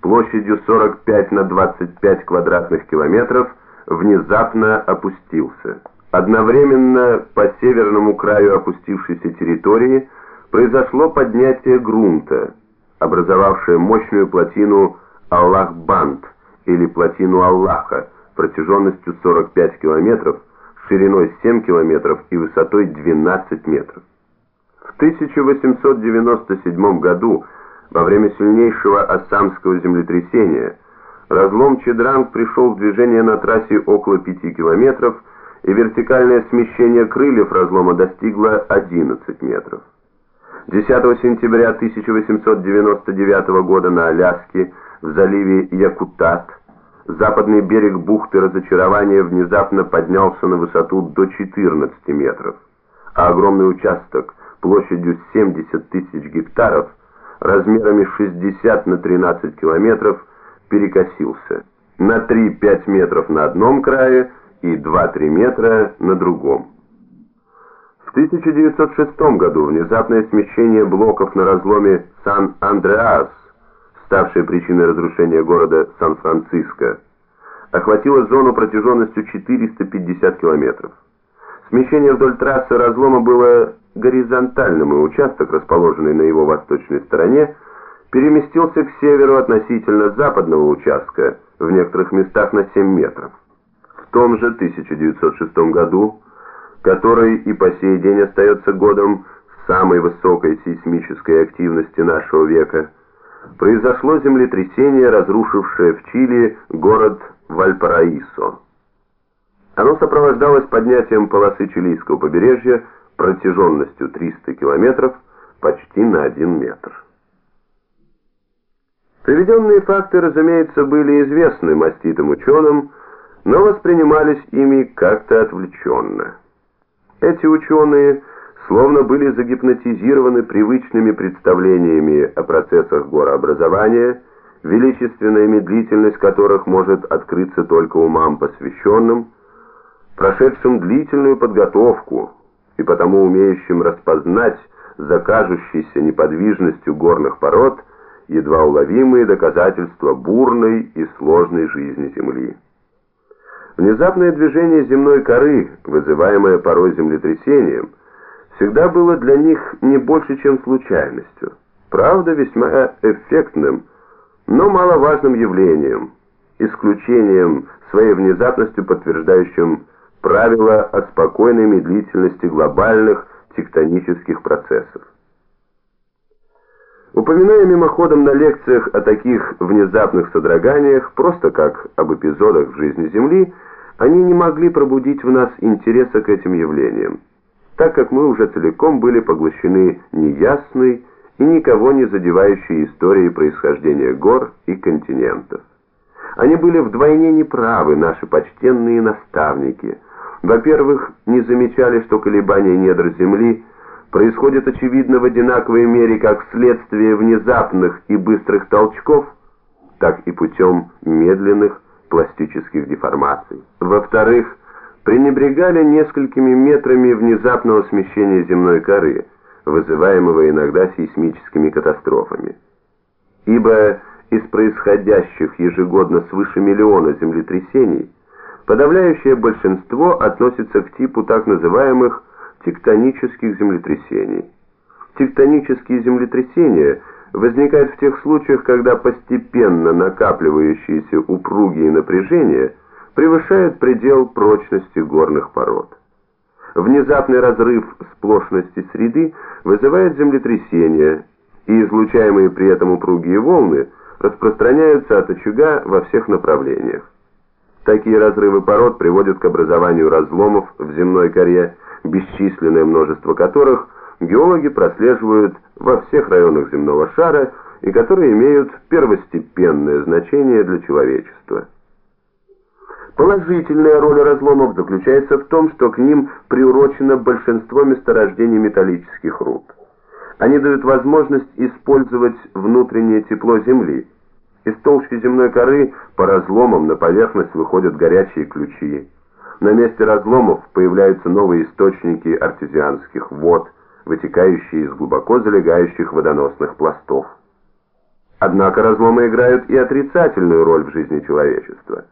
площадью 45 на 25 квадратных километров внезапно опустился. Одновременно по северному краю опустившейся территории произошло поднятие грунта, образовавшее мощную плотину Аллах-Банд или плотину Аллаха протяженностью 45 километров, шириной 7 километров и высотой 12 метров. В 1897 году, во время сильнейшего Ассамского землетрясения, разлом Чедранг пришел в движение на трассе около 5 километров, и вертикальное смещение крыльев разлома достигло 11 метров. 10 сентября 1899 года на Аляске, в заливе Якутат, западный берег бухты Разочарования внезапно поднялся на высоту до 14 метров, а огромный участок площадью 70 тысяч гектаров, размерами 60 на 13 километров, перекосился на 3-5 метров на одном крае и 2-3 метра на другом. В 1906 году внезапное смещение блоков на разломе Сан-Андреас, ставшее причиной разрушения города Сан-Франциско, охватило зону протяженностью 450 километров. Смещение вдоль трассы разлома было горизонтальным, и участок, расположенный на его восточной стороне, переместился к северу относительно западного участка, в некоторых местах на 7 метров. В том же 1906 году, который и по сей день остается годом самой высокой сейсмической активности нашего века, произошло землетрясение, разрушившее в Чили город Вальпараисо. Оно сопровождалось поднятием полосы чилийского побережья протяженностью 300 километров почти на 1 метр. Приведенные факты, разумеется, были известны маститым ученым, но воспринимались ими как-то отвлеченно. Эти ученые словно были загипнотизированы привычными представлениями о процессах горообразования, величественная медлительность которых может открыться только умам посвященным, прошедшим длительную подготовку и потому умеющим распознать за неподвижностью горных пород едва уловимые доказательства бурной и сложной жизни Земли. Внезапное движение земной коры, вызываемое порой землетрясением, всегда было для них не больше, чем случайностью. Правда, весьма эффектным, но маловажным явлением, исключением своей внезапностью подтверждающим правило о спокойной медлительности глобальных тектонических процессов. Упоминая мимоходом на лекциях о таких внезапных содроганиях, просто как об эпизодах в жизни Земли, они не могли пробудить в нас интереса к этим явлениям, так как мы уже целиком были поглощены неясной и никого не задевающей историей происхождения гор и континентов. Они были вдвойне неправы, наши почтенные наставники – во-первых, не замечали, что колебания недр Земли происходят очевидно в одинаковой мере как вследствие внезапных и быстрых толчков, так и путем медленных пластических деформаций. Во-вторых, пренебрегали несколькими метрами внезапного смещения земной коры, вызываемого иногда сейсмическими катастрофами. Ибо из происходящих ежегодно свыше миллиона землетрясений Подавляющее большинство относится к типу так называемых тектонических землетрясений. Тектонические землетрясения возникают в тех случаях, когда постепенно накапливающиеся упругие напряжения превышают предел прочности горных пород. Внезапный разрыв сплошности среды вызывает землетрясение, и излучаемые при этом упругие волны распространяются от очага во всех направлениях. Такие разрывы пород приводят к образованию разломов в земной коре, бесчисленное множество которых геологи прослеживают во всех районах земного шара и которые имеют первостепенное значение для человечества. Положительная роль разломов заключается в том, что к ним приурочено большинство месторождений металлических руд. Они дают возможность использовать внутреннее тепло Земли – из толщи земной коры по разломам на поверхность выходят горячие ключи. На месте разломов появляются новые источники артезианских вод, вытекающие из глубоко залегающих водоносных пластов. Однако разломы играют и отрицательную роль в жизни человечества.